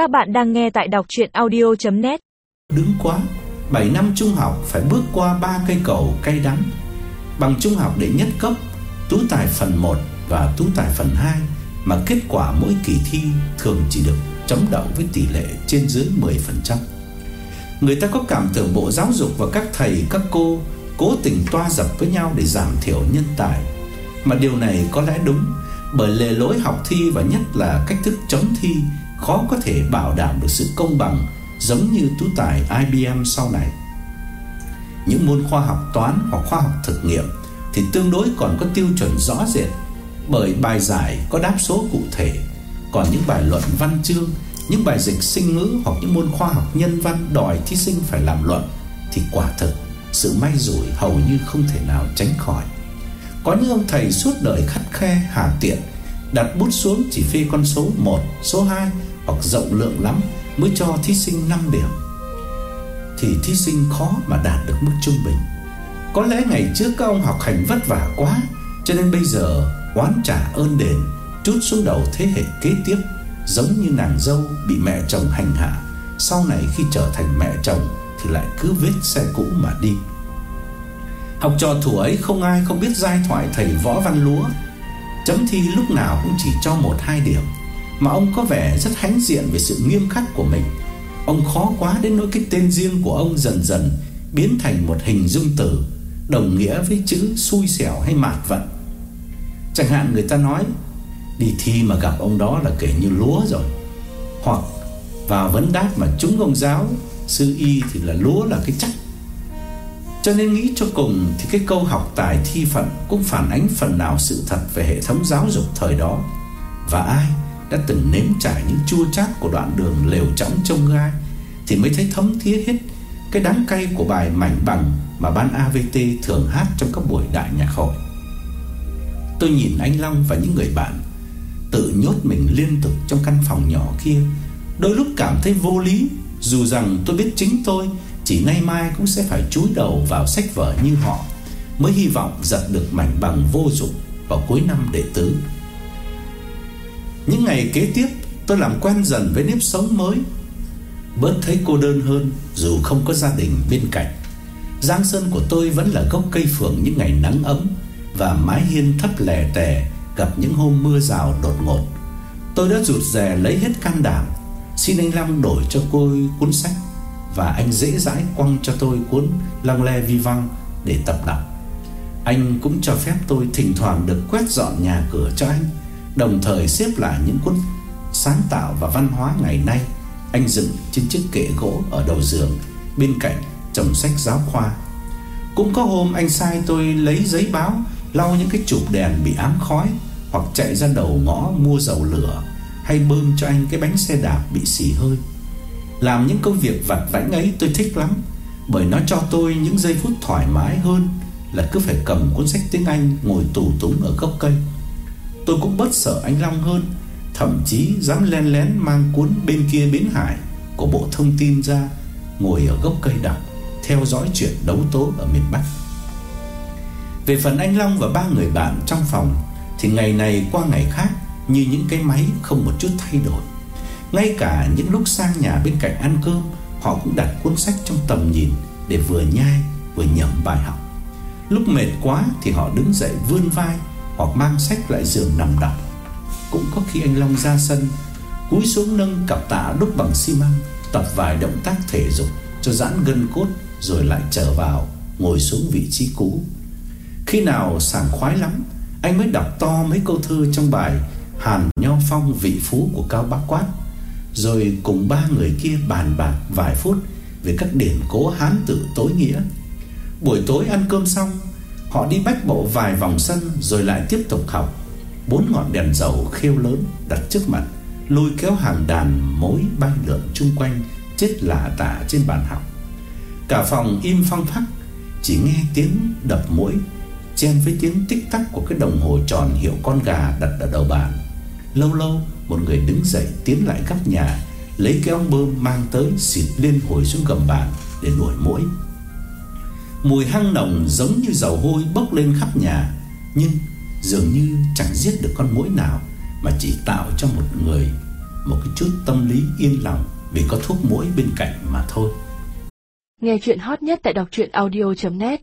Các bạn đang nghe tại đọc chuyện audio.net Đứng quá 7 năm trung học phải bước qua ba cây cầu cay đắng. Bằng trung học để nhất cấp Tú tài phần 1 và tú tài phần 2 Mà kết quả mỗi kỳ thi thường chỉ được chấm đậu với tỷ lệ trên dưới 10% Người ta có cảm tưởng Bộ Giáo dục và các thầy, các cô Cố tình toa dập với nhau để giảm thiểu nhân tài. Mà điều này có lẽ đúng bởi lề lối học thi và nhất là cách thức chấm thi Khó có thể bảo đảm được sự công bằng, Giống như tú tài IBM sau này. Những môn khoa học toán hoặc khoa học thực nghiệm Thì tương đối còn có tiêu chuẩn rõ rệt Bởi bài giải có đáp số cụ thể. Còn những bài luận văn chương, Những bài dịch sinh ngữ hoặc những môn khoa học nhân văn Đòi thí sinh phải làm luận Thì quả thực sự may rủi hầu như không thể nào tránh khỏi. Có những ông thầy suốt đời khắt khe hà tiện Đặt bút xuống chỉ phê con số 1, số 2 hoặc rộng lượng lắm mới cho thí sinh 5 điểm thì thí sinh khó mà đạt được mức trung bình. Có lẽ ngày trước các ông học hành vất vả quá cho nên bây giờ oán trả ơn đền trút xuống đầu thế hệ kế tiếp giống như nàng dâu bị mẹ chồng hành hạ, sau này khi trở thành mẹ chồng thì lại cứ vết xe cũ mà đi. Học trò thủ ấy không ai không biết giai thoại thầy Võ Văn Lúa. Chấm thi lúc nào cũng chỉ cho 1 2 điểm, mà ông có vẻ rất hãnh diện về sự nghiêm khắc của mình. Ông khó quá đến nỗi cái tên riêng của ông dần dần biến thành một hình dung từ, đồng nghĩa với chữ xui xẻo hay mạt vận. Chẳng hạn người ta nói, đi thi mà gặp ông đó là kể như lúa rồi. Hoặc, vào vấn đáp mà chúng ông giáo, sư y thì là lúa là cái chắc. Cho nên nghĩ cho cùng thì cái câu học tài thi phận cũng phản ánh phần nào sự thật về hệ thống giáo dục thời đó. Và ai đã từng nếm trải những chua chát của đoạn đường lều trống trông gai thì mới thấy thấm thía hết cái đắng cay của bài mảnh bằng mà ban AVT thường hát trong các buổi đại nhạc hội. Tôi nhìn anh Long và những người bạn tự nhốt mình liên tục trong căn phòng nhỏ kia, đôi lúc cảm thấy vô lý, dù rằng tôi biết chính tôi chỉ nay mai cũng sẽ phải chúi đầu vào sách vở như họ, mới hy vọng giật được mảnh bằng vô dụng vào cuối năm đệ tứ. Những ngày kế tiếp tôi làm quen dần với nếp sống mới. Bớt thấy cô đơn hơn dù không có gia đình bên cạnh Giang sơn của tôi vẫn là gốc cây phượng những ngày nắng ấm Và mái hiên thấp lè tè gặp những hôm mưa rào đột ngột. Tôi đã rụt rè lấy hết can đảm Xin anh Long đổi cho cô cuốn sách. Và anh dễ dãi quăng cho tôi cuốn Lăng Le Vi Văng để tập đọc. Anh cũng cho phép tôi thỉnh thoảng được quét dọn nhà cửa cho anh, Đồng thời xếp lại những cuốn sáng tạo và văn hóa ngày nay Anh dựng trên chiếc kệ gỗ ở đầu giường Bên cạnh chồng sách giáo khoa. Cũng có hôm anh sai tôi lấy giấy báo, Lau những cái chụp đèn bị ám khói Hoặc chạy ra đầu ngõ mua dầu lửa Hay bơm cho anh cái bánh xe đạp bị xì hơi. Làm những công việc vặt vãnh ấy tôi thích lắm, Bởi nó cho tôi những giây phút thoải mái hơn Là cứ phải cầm cuốn sách tiếng Anh Ngồi tù túng ở gốc cây. Tôi cũng bớt sợ anh Long hơn, Thậm chí dám len lén mang cuốn bên kia bến hải Của bộ thông tin ra Ngồi ở gốc cây đọc, Theo dõi chuyện đấu tố ở miền Bắc. Về phần anh Long và ba người bạn trong phòng, Thì ngày này qua ngày khác Như những cái máy không một chút thay đổi. Ngay cả những lúc sang nhà bên cạnh ăn cơm Họ cũng đặt cuốn sách trong tầm nhìn Để vừa nhai vừa nhẩm bài học Lúc mệt quá thì họ đứng dậy vươn vai hoặc mang sách lại giường nằm đọc. Cũng có khi anh Long ra sân, cúi xuống nâng cặp tạ đúc bằng xi măng, tập vài động tác thể dục cho giãn gân cốt rồi lại trở vào ngồi xuống vị trí cũ. Khi nào sảng khoái lắm, anh mới đọc to mấy câu thơ trong bài Hàn Nho Phong vị phú của Cao Bác Quát, rồi cùng ba người kia bàn bạc vài phút về các điển cố hán tự tối nghĩa. Buổi tối ăn cơm xong, Họ đi bách bộ vài vòng sân rồi lại tiếp tục học. Bốn ngọn đèn dầu khêu lớn đặt trước mặt, lôi kéo hàng đàn mối bay lượn chung quanh, chết lạ tả trên bàn học. Cả phòng im phăng phắc, chỉ nghe tiếng đập mũi chen với tiếng tích tắc của cái đồng hồ tròn hiệu con gà đặt ở đầu bàn. Lâu lâu một người đứng dậy tiến lại góc nhà, lấy cái ống bơm mang tới xịt lên hồi xuống gầm bàn để đuổi mũi. Mùi hăng nồng giống như dầu hôi bốc lên khắp nhà Nhưng dường như chẳng giết được con muỗi nào Mà chỉ tạo cho một người một cái chút tâm lý yên lòng vì có thuốc mũi bên cạnh mà thôi. Nghe chuyện hot nhất tại đọc truyện audio.net